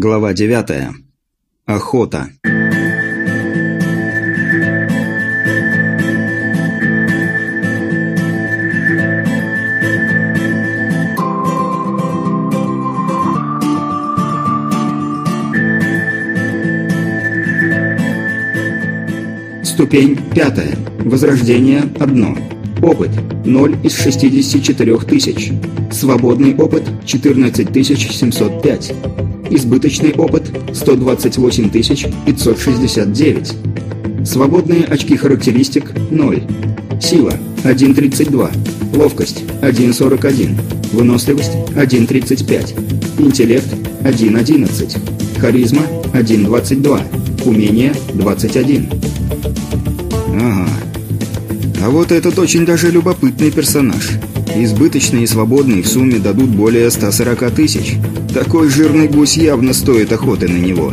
Глава 9. Охота. Ступень пятая. Возрождение одно. Опыт 0 из 64 тысяч. Свободный опыт 14 705. Избыточный опыт 128 569. Свободные очки характеристик 0. Сила 1.32. Ловкость 1.41. Выносливость 1.35. Интеллект 1.11. Харизма 1.22. Умение 21. Ага. А вот этот очень даже любопытный персонаж. Избыточные и свободные в сумме дадут более 140 тысяч. Такой жирный гусь явно стоит охоты на него.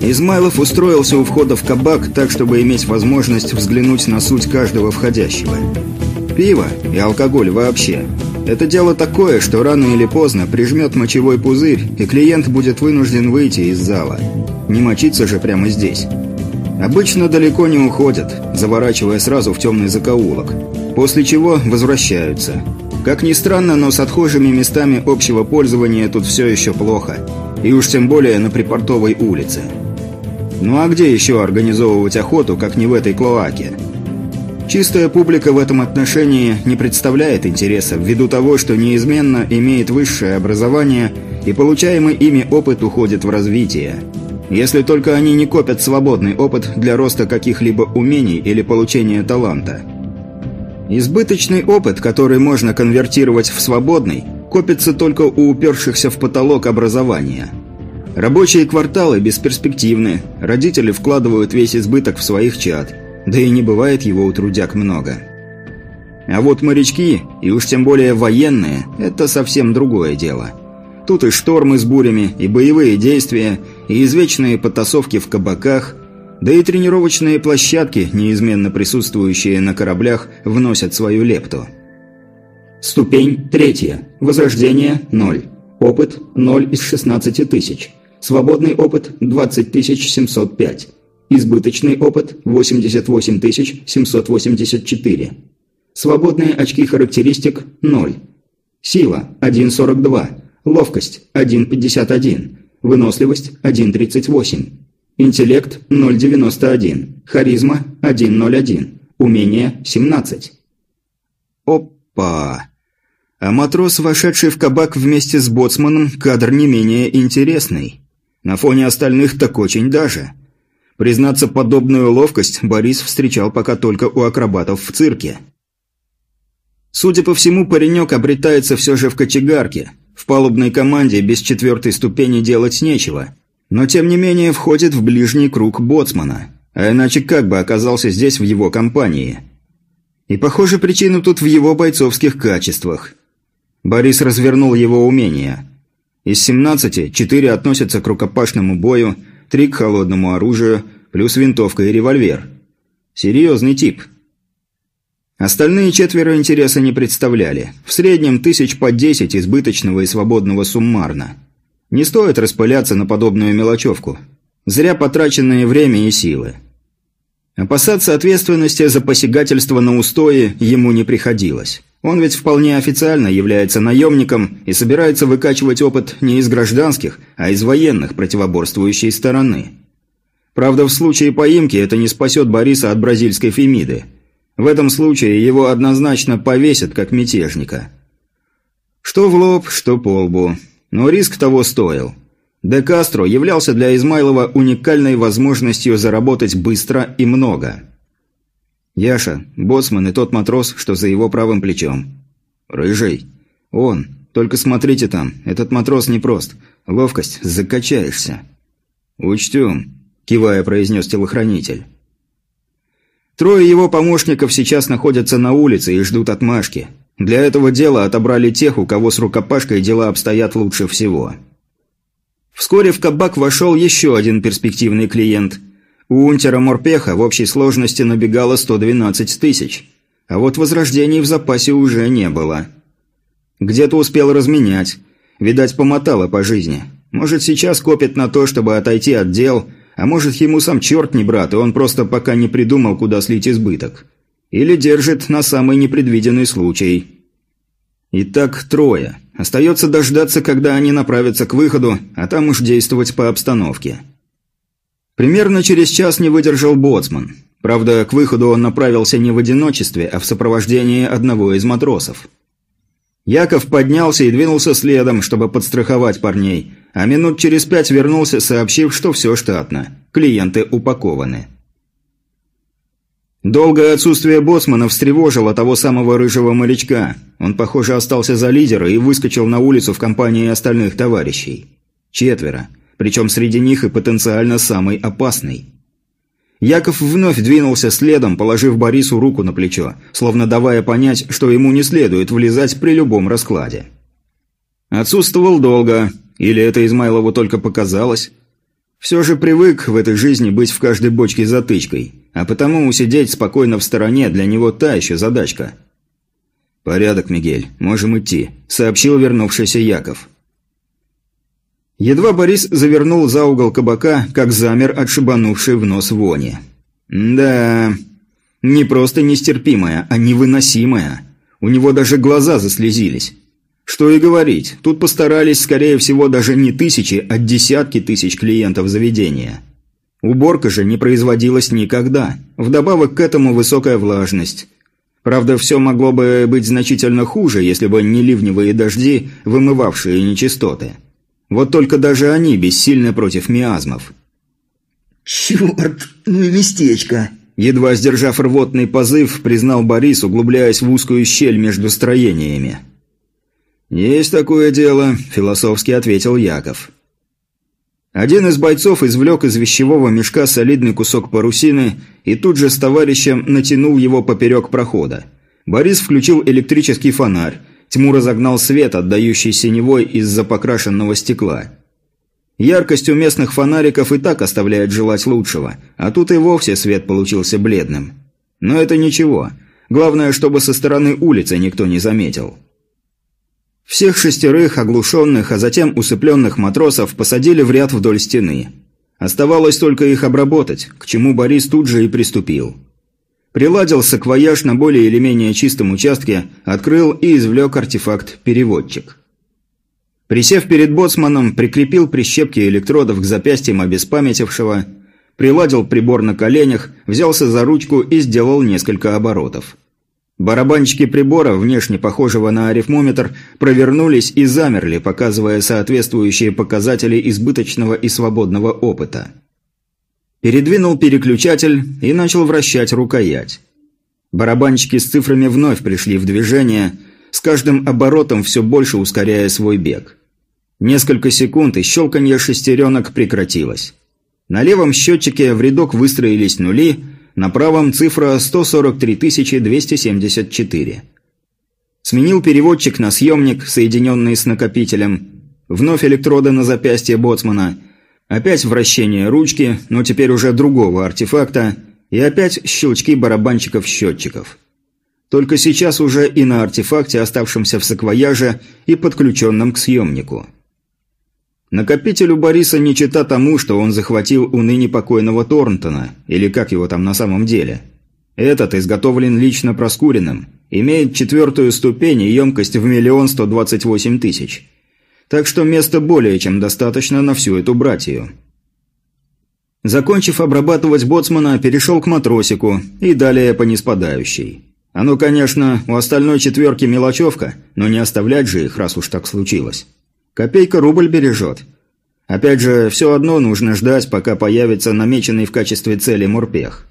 Измайлов устроился у входа в кабак так, чтобы иметь возможность взглянуть на суть каждого входящего. Пиво и алкоголь вообще. Это дело такое, что рано или поздно прижмет мочевой пузырь, и клиент будет вынужден выйти из зала. Не мочиться же прямо здесь. Обычно далеко не уходят, заворачивая сразу в темный закоулок, после чего возвращаются. Как ни странно, но с отхожими местами общего пользования тут все еще плохо, и уж тем более на припортовой улице. Ну а где еще организовывать охоту, как не в этой клоаке? Чистая публика в этом отношении не представляет интереса, ввиду того, что неизменно имеет высшее образование и получаемый ими опыт уходит в развитие – если только они не копят свободный опыт для роста каких-либо умений или получения таланта. Избыточный опыт, который можно конвертировать в свободный, копится только у упершихся в потолок образования. Рабочие кварталы бесперспективны, родители вкладывают весь избыток в своих чад, да и не бывает его у трудяг много. А вот морячки, и уж тем более военные, это совсем другое дело – Тут и штормы с бурями, и боевые действия, и извечные потасовки в кабаках, да и тренировочные площадки, неизменно присутствующие на кораблях, вносят свою лепту. Ступень третья. Возрождение – 0. Опыт – 0 из 16 тысяч. Свободный опыт – 20 705. Избыточный опыт – 88 784. Свободные очки характеристик – 0. Сила – 1,42. Ловкость – 1,51. Выносливость – 1,38. Интеллект – 0,91. Харизма – 1,01. Умение – 17. Опа! А матрос, вошедший в кабак вместе с боцманом, кадр не менее интересный. На фоне остальных так очень даже. Признаться, подобную ловкость Борис встречал пока только у акробатов в цирке. Судя по всему, паренек обретается все же в кочегарке – в палубной команде без четвертой ступени делать нечего, но тем не менее входит в ближний круг боцмана, а иначе как бы оказался здесь в его компании. И похоже причина тут в его бойцовских качествах. Борис развернул его умения. Из 17 4 относятся к рукопашному бою, 3 к холодному оружию, плюс винтовка и револьвер. Серьезный тип – Остальные четверо интереса не представляли. В среднем тысяч по десять избыточного и свободного суммарно. Не стоит распыляться на подобную мелочевку. Зря потраченное время и силы. Опасаться ответственности за посягательство на устои ему не приходилось. Он ведь вполне официально является наемником и собирается выкачивать опыт не из гражданских, а из военных противоборствующей стороны. Правда, в случае поимки это не спасет Бориса от бразильской фемиды – в этом случае его однозначно повесят как мятежника. Что в лоб, что по лбу. Но риск того стоил. Де Кастро являлся для Измайлова уникальной возможностью заработать быстро и много. Яша, боцман и тот матрос, что за его правым плечом. «Рыжий. Он. Только смотрите там. Этот матрос непрост. Ловкость. Закачаешься». «Учтем», – кивая произнес телохранитель. Трое его помощников сейчас находятся на улице и ждут отмашки. Для этого дела отобрали тех, у кого с рукопашкой дела обстоят лучше всего. Вскоре в кабак вошел еще один перспективный клиент. У унтера Морпеха в общей сложности набегало 112 тысяч, а вот возрождений в запасе уже не было. Где-то успел разменять, видать, помотало по жизни. Может, сейчас копит на то, чтобы отойти от дел, а может, ему сам черт не брат, и он просто пока не придумал, куда слить избыток. Или держит на самый непредвиденный случай. Итак, трое. Остается дождаться, когда они направятся к выходу, а там уж действовать по обстановке. Примерно через час не выдержал боцман. Правда, к выходу он направился не в одиночестве, а в сопровождении одного из матросов. Яков поднялся и двинулся следом, чтобы подстраховать парней, а минут через пять вернулся, сообщив, что все штатно. Клиенты упакованы. Долгое отсутствие боцмана встревожило того самого рыжего морячка. Он, похоже, остался за лидера и выскочил на улицу в компании остальных товарищей. Четверо. Причем среди них и потенциально самый опасный. Яков вновь двинулся следом, положив Борису руку на плечо, словно давая понять, что ему не следует влезать при любом раскладе. Отсутствовал долго, или это Измайлову только показалось. Все же привык в этой жизни быть в каждой бочке затычкой, а потому усидеть спокойно в стороне для него та еще задачка. «Порядок, Мигель, можем идти», — сообщил вернувшийся Яков. Едва Борис завернул за угол кабака, как замер отшибанувший в нос вони. «Да, не просто нестерпимая, а невыносимая. У него даже глаза заслезились. Что и говорить, тут постарались, скорее всего, даже не тысячи, а десятки тысяч клиентов заведения. Уборка же не производилась никогда. Вдобавок к этому высокая влажность. Правда, все могло бы быть значительно хуже, если бы не ливневые дожди, вымывавшие нечистоты. Вот только даже они бессильны против миазмов. «Черт, ну и местечко!» Едва сдержав рвотный позыв, признал Борис, углубляясь в узкую щель между строениями. «Есть такое дело», – философски ответил Яков. Один из бойцов извлек из вещевого мешка солидный кусок парусины и тут же с товарищем натянул его поперек прохода. Борис включил электрический фонарь. Тьму разогнал свет, отдающий синевой из-за покрашенного стекла. Яркость у местных фонариков и так оставляет желать лучшего, а тут и вовсе свет получился бледным. Но это ничего. Главное, чтобы со стороны улицы никто не заметил. Всех шестерых оглушенных, а затем усыпленных матросов посадили в ряд вдоль стены. Оставалось только их обработать, к чему Борис тут же и приступил. Приладил саквояж на более или менее чистом участке, открыл и извлек артефакт-переводчик. Присев перед боцманом, прикрепил прищепки электродов к запястьям обеспамятившего, приладил прибор на коленях, взялся за ручку и сделал несколько оборотов. Барабанчики прибора, внешне похожего на арифмометр, провернулись и замерли, показывая соответствующие показатели избыточного и свободного опыта. Передвинул переключатель и начал вращать рукоять. Барабанчики с цифрами вновь пришли в движение, с каждым оборотом все больше ускоряя свой бег. Несколько секунд и щелканье шестеренок прекратилось. На левом счетчике в рядок выстроились нули – на правом цифра 143 274. Сменил переводчик на съемник, соединенный с накопителем. Вновь электроды на запястье боцмана. Опять вращение ручки, но теперь уже другого артефакта. И опять щелчки барабанчиков-счетчиков. Только сейчас уже и на артефакте, оставшемся в саквояже и подключенном к съемнику. Накопитель у Бориса не чита тому, что он захватил у ныне покойного Торнтона, или как его там на самом деле. Этот изготовлен лично Проскуриным, имеет четвертую ступень и емкость в миллион сто двадцать восемь тысяч. Так что места более чем достаточно на всю эту братью. Закончив обрабатывать боцмана, перешел к матросику и далее по неспадающей. Оно, конечно, у остальной четверки мелочевка, но не оставлять же их, раз уж так случилось. Копейка рубль бережет. Опять же, все одно нужно ждать, пока появится намеченный в качестве цели морпех.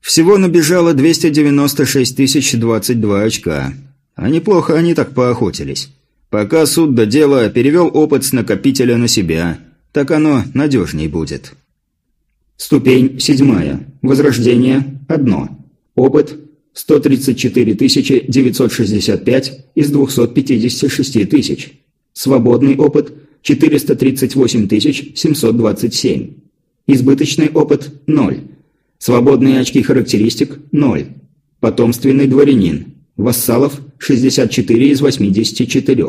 Всего набежало 296 022 очка. А неплохо они так поохотились. Пока суд до дела перевел опыт с накопителя на себя. Так оно надежней будет. Ступень седьмая. Возрождение – одно. Опыт 134 965 из 256 тысяч. Свободный опыт – 438 727. Избыточный опыт – 0. Свободные очки характеристик – 0. Потомственный дворянин. Вассалов – 64 из 84.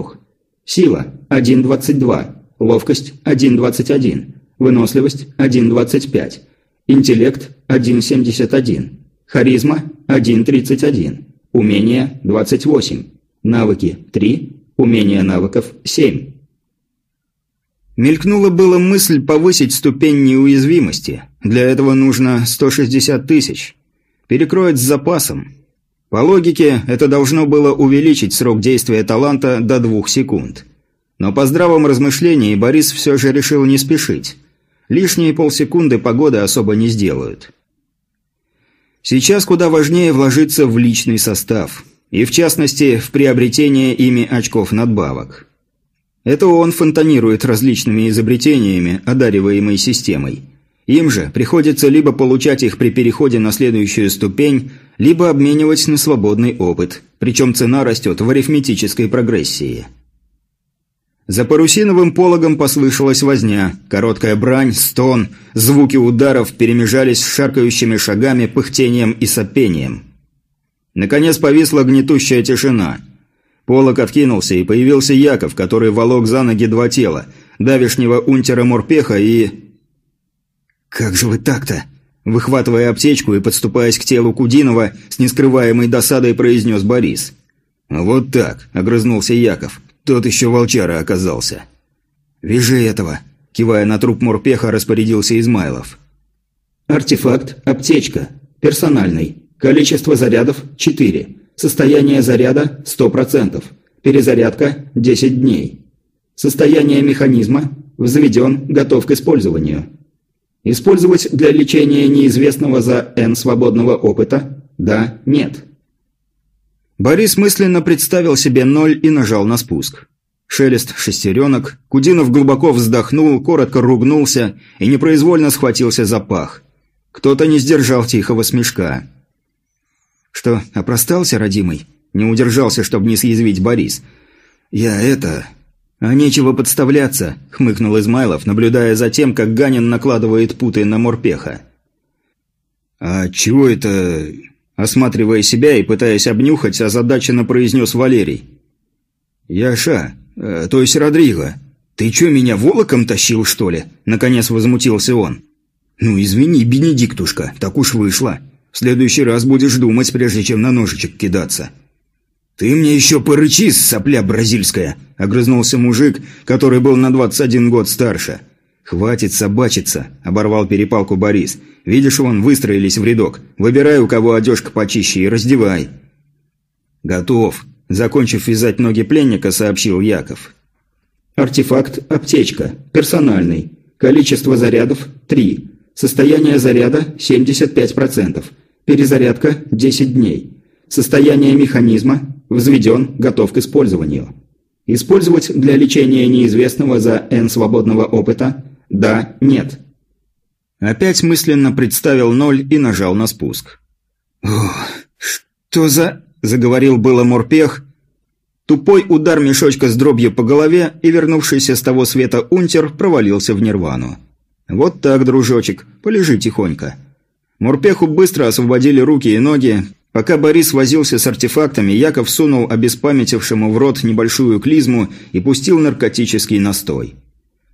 Сила – 1,22. ловкость – 1.21, выносливость – 1.25, интеллект – 1.71, харизма – 1.31, умение – 28, навыки – 3, умение навыков – 7. Мелькнула была мысль повысить ступень неуязвимости. Для этого нужно 160 тысяч. Перекроет с запасом. По логике, это должно было увеличить срок действия таланта до двух секунд. Но по здравом размышлении Борис все же решил не спешить. Лишние полсекунды погоды особо не сделают. Сейчас куда важнее вложиться в личный состав. И в частности, в приобретение ими очков надбавок. Это он фонтанирует различными изобретениями, одариваемой системой. Им же приходится либо получать их при переходе на следующую ступень, либо обменивать на свободный опыт, причем цена растет в арифметической прогрессии. За парусиновым пологом послышалась возня, короткая брань, стон, звуки ударов перемежались с шаркающими шагами, пыхтением и сопением. Наконец повисла гнетущая тишина – Полок откинулся, и появился Яков, который волок за ноги два тела, давишнего унтера Морпеха и... «Как же вы так-то?» Выхватывая аптечку и подступаясь к телу Кудинова, с нескрываемой досадой произнес Борис. «Вот так», — огрызнулся Яков. «Тот еще волчара оказался». «Вяжи этого», — кивая на труп Морпеха, распорядился Измайлов. «Артефакт, аптечка, персональный. Количество зарядов – 4. Состояние заряда – 100%. Перезарядка – 10 дней. Состояние механизма – взведен, готов к использованию. Использовать для лечения неизвестного за N свободного опыта? Да, нет. Борис мысленно представил себе ноль и нажал на спуск. Шелест шестеренок, Кудинов глубоко вздохнул, коротко ругнулся и непроизвольно схватился за пах. Кто-то не сдержал тихого смешка. «Что, опростался, родимый?» Не удержался, чтобы не съязвить Борис. «Я это...» «А нечего подставляться», — хмыкнул Измайлов, наблюдая за тем, как Ганин накладывает путы на морпеха. «А чего это...» Осматривая себя и пытаясь обнюхать, озадаченно произнес Валерий. «Яша, э, то есть Родриго, ты чё, меня волоком тащил, что ли?» Наконец возмутился он. «Ну, извини, Бенедиктушка, так уж вышло. В следующий раз будешь думать, прежде чем на ножичек кидаться». «Ты мне еще порычи, сопля бразильская!» – огрызнулся мужик, который был на 21 год старше. «Хватит собачиться!» – оборвал перепалку Борис. «Видишь, вон, выстроились в рядок. Выбирай, у кого одежка почище, и раздевай». «Готов!» – закончив вязать ноги пленника, сообщил Яков. «Артефакт – аптечка. Персональный. Количество зарядов – 3. Состояние заряда – 75%. Перезарядка – 10 дней. Состояние механизма – взведен, готов к использованию. Использовать для лечения неизвестного за N свободного опыта – да, нет. Опять мысленно представил ноль и нажал на спуск. «Ох, что за...» – заговорил было морпех. Тупой удар мешочка с дробью по голове и вернувшийся с того света унтер провалился в нирвану. «Вот так, дружочек, полежи тихонько». Мурпеху быстро освободили руки и ноги. Пока Борис возился с артефактами, Яков сунул обеспамятившему в рот небольшую клизму и пустил наркотический настой.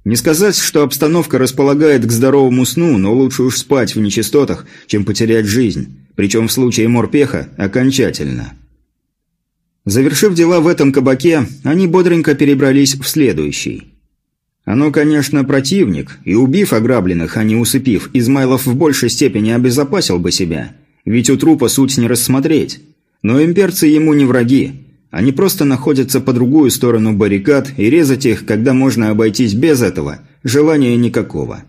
Не сказать, что обстановка располагает к здоровому сну, но лучше уж спать в нечистотах, чем потерять жизнь. Причем в случае морпеха – окончательно. Завершив дела в этом кабаке, они бодренько перебрались в следующий. Оно, конечно, противник, и убив ограбленных, а не усыпив, Измайлов в большей степени обезопасил бы себя. Ведь у трупа суть не рассмотреть. Но имперцы ему не враги. Они просто находятся по другую сторону баррикад, и резать их, когда можно обойтись без этого, желания никакого.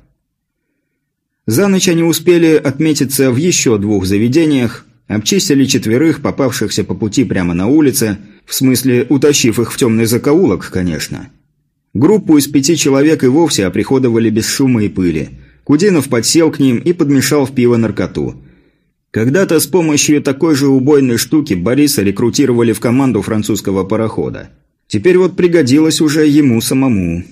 За ночь они успели отметиться в еще двух заведениях, обчистили четверых, попавшихся по пути прямо на улице, в смысле, утащив их в темный закоулок, конечно. Группу из пяти человек и вовсе оприходовали без шума и пыли. Кудинов подсел к ним и подмешал в пиво наркоту. Когда-то с помощью такой же убойной штуки Бориса рекрутировали в команду французского парохода. Теперь вот пригодилось уже ему самому.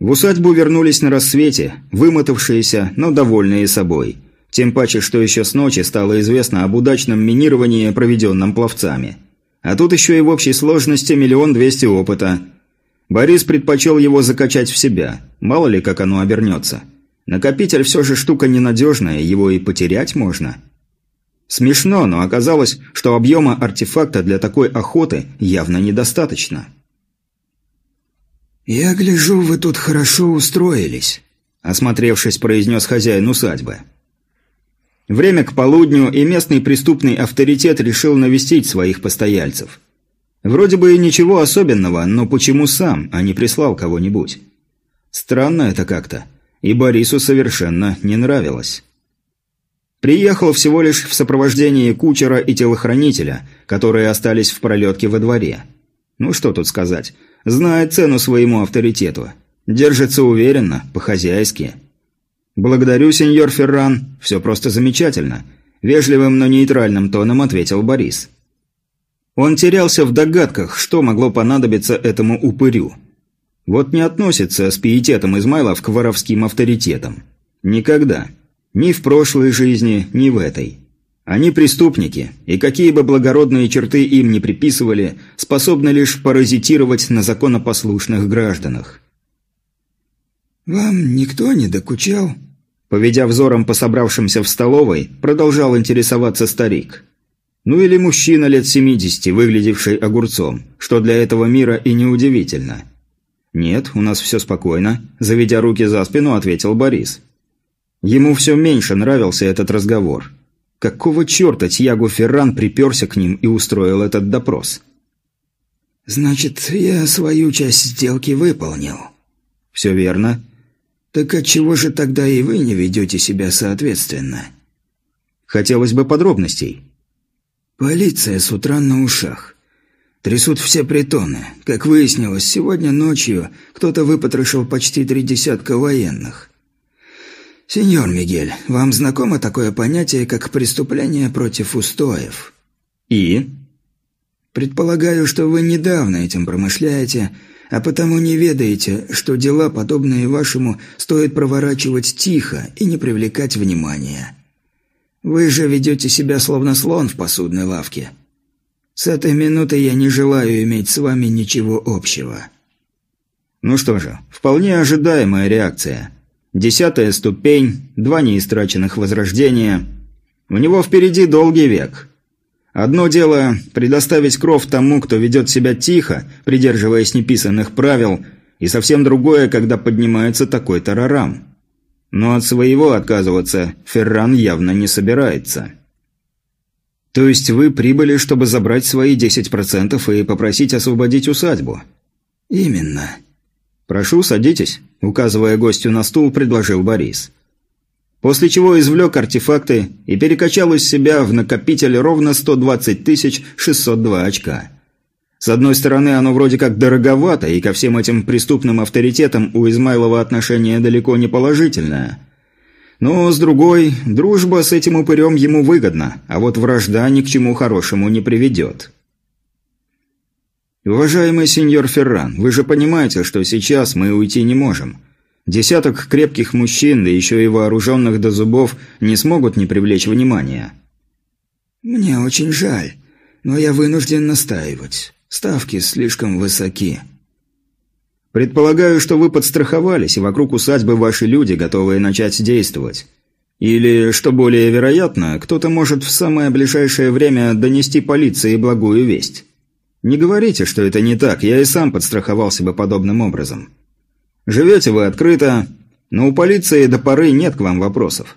В усадьбу вернулись на рассвете, вымотавшиеся, но довольные собой. Тем паче, что еще с ночи стало известно об удачном минировании, проведенном пловцами. А тут еще и в общей сложности миллион двести опыта – Борис предпочел его закачать в себя, мало ли как оно обернется. Накопитель все же штука ненадежная, его и потерять можно. Смешно, но оказалось, что объема артефакта для такой охоты явно недостаточно. «Я гляжу, вы тут хорошо устроились», – осмотревшись, произнес хозяин усадьбы. Время к полудню, и местный преступный авторитет решил навестить своих постояльцев. Вроде бы и ничего особенного, но почему сам, а не прислал кого-нибудь? Странно это как-то, и Борису совершенно не нравилось. Приехал всего лишь в сопровождении кучера и телохранителя, которые остались в пролетке во дворе. Ну что тут сказать, знает цену своему авторитету. Держится уверенно, по-хозяйски. «Благодарю, сеньор Ферран, все просто замечательно», – вежливым, но нейтральным тоном ответил Борис. Он терялся в догадках, что могло понадобиться этому упырю. Вот не относится с пиететом Измайлов к воровским авторитетам. Никогда. Ни в прошлой жизни, ни в этой. Они преступники, и какие бы благородные черты им не приписывали, способны лишь паразитировать на законопослушных гражданах. «Вам никто не докучал?» Поведя взором по собравшимся в столовой, продолжал интересоваться старик. Ну или мужчина лет 70, выглядевший огурцом, что для этого мира и неудивительно. «Нет, у нас все спокойно», – заведя руки за спину, ответил Борис. Ему все меньше нравился этот разговор. Какого черта Тьяго Ферран приперся к ним и устроил этот допрос? «Значит, я свою часть сделки выполнил». «Все верно. «Так отчего же тогда и вы не ведете себя соответственно?» «Хотелось бы подробностей». «Полиция с утра на ушах. Трясут все притоны. Как выяснилось, сегодня ночью кто-то выпотрошил почти три десятка военных. Сеньор Мигель, вам знакомо такое понятие, как преступление против устоев?» «И?» «Предполагаю, что вы недавно этим промышляете, а потому не ведаете, что дела, подобные вашему, стоит проворачивать тихо и не привлекать внимания. Вы же ведете себя словно слон в посудной лавке. С этой минуты я не желаю иметь с вами ничего общего». Ну что же, вполне ожидаемая реакция. Десятая ступень, два неистраченных возрождения. У него впереди долгий век. Одно дело – предоставить кров тому, кто ведет себя тихо, придерживаясь неписанных правил, и совсем другое, когда поднимается такой тарарам. Но от своего отказываться Ферран явно не собирается. То есть вы прибыли, чтобы забрать свои 10% и попросить освободить усадьбу? Именно. Прошу, садитесь, указывая гостю на стул, предложил Борис после чего извлек артефакты и перекачал из себя в накопитель ровно 120 602 очка. С одной стороны, оно вроде как дороговато, и ко всем этим преступным авторитетам у Измайлова отношение далеко не положительное. Но, с другой, дружба с этим упырем ему выгодна, а вот вражда ни к чему хорошему не приведет. «Уважаемый сеньор Ферран, вы же понимаете, что сейчас мы уйти не можем. Десяток крепких мужчин, да еще и вооруженных до зубов, не смогут не привлечь внимания. «Мне очень жаль, но я вынужден настаивать. Ставки слишком высоки». «Предполагаю, что вы подстраховались, и вокруг усадьбы ваши люди, готовые начать действовать. Или, что более вероятно, кто-то может в самое ближайшее время донести полиции благую весть. Не говорите, что это не так, я и сам подстраховался бы подобным образом». Живете вы открыто, но у полиции до поры нет к вам вопросов.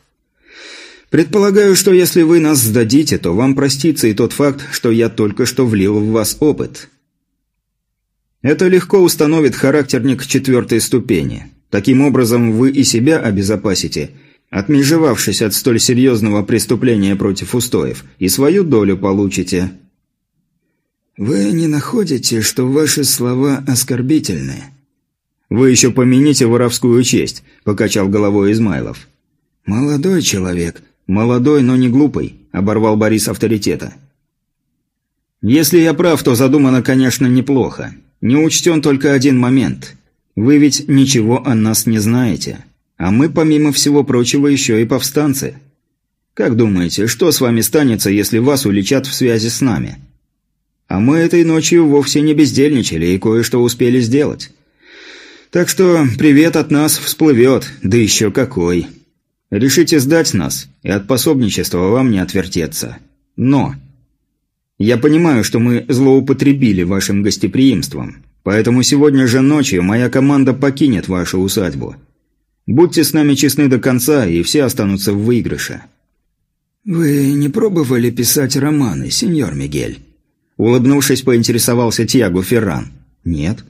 Предполагаю, что если вы нас сдадите, то вам простится и тот факт, что я только что влил в вас опыт. Это легко установит характерник четвертой ступени. Таким образом, вы и себя обезопасите, отмежевавшись от столь серьезного преступления против устоев, и свою долю получите. «Вы не находите, что ваши слова оскорбительны?» «Вы еще помяните воровскую честь», – покачал головой Измайлов. «Молодой человек». «Молодой, но не глупый», – оборвал Борис авторитета. «Если я прав, то задумано, конечно, неплохо. Не учтен только один момент. Вы ведь ничего о нас не знаете. А мы, помимо всего прочего, еще и повстанцы. Как думаете, что с вами станется, если вас уличат в связи с нами?» А мы этой ночью вовсе не бездельничали и кое-что успели сделать. Так что привет от нас всплывет, да еще какой. Решите сдать нас, и от пособничества вам не отвертеться. Но... Я понимаю, что мы злоупотребили вашим гостеприимством, поэтому сегодня же ночью моя команда покинет вашу усадьбу. Будьте с нами честны до конца, и все останутся в выигрыше». «Вы не пробовали писать романы, сеньор Мигель?» Улыбнувшись, поинтересовался Тиаго Ферран. «Нет».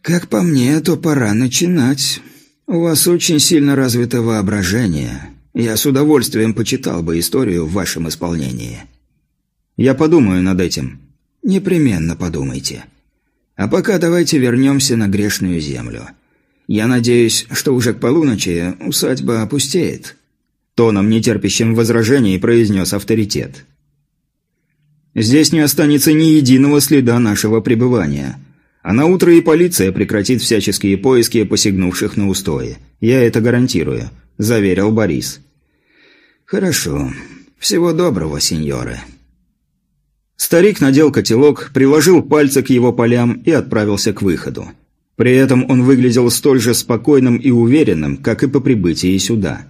«Как по мне, то пора начинать. У вас очень сильно развито воображение. Я с удовольствием почитал бы историю в вашем исполнении». «Я подумаю над этим». «Непременно подумайте. А пока давайте вернемся на грешную землю. Я надеюсь, что уже к полуночи усадьба опустеет». Тоном, нетерпящим возражений, произнес авторитет. «Здесь не останется ни единого следа нашего пребывания. А на утро и полиция прекратит всяческие поиски посягнувших на устои. Я это гарантирую», – заверил Борис. «Хорошо. Всего доброго, сеньоры». Старик надел котелок, приложил пальцы к его полям и отправился к выходу. При этом он выглядел столь же спокойным и уверенным, как и по прибытии сюда.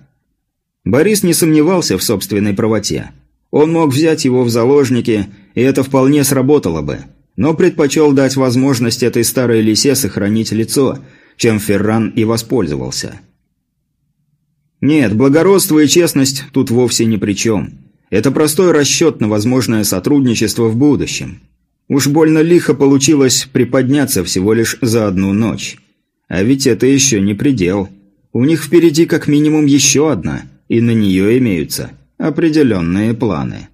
Борис не сомневался в собственной правоте. Он мог взять его в заложники, и это вполне сработало бы, но предпочел дать возможность этой старой лисе сохранить лицо, чем Ферран и воспользовался. Нет, благородство и честность тут вовсе ни при чем. Это простой расчет на возможное сотрудничество в будущем. Уж больно лихо получилось приподняться всего лишь за одну ночь. А ведь это еще не предел. У них впереди как минимум еще одна, и на нее имеются определенные планы.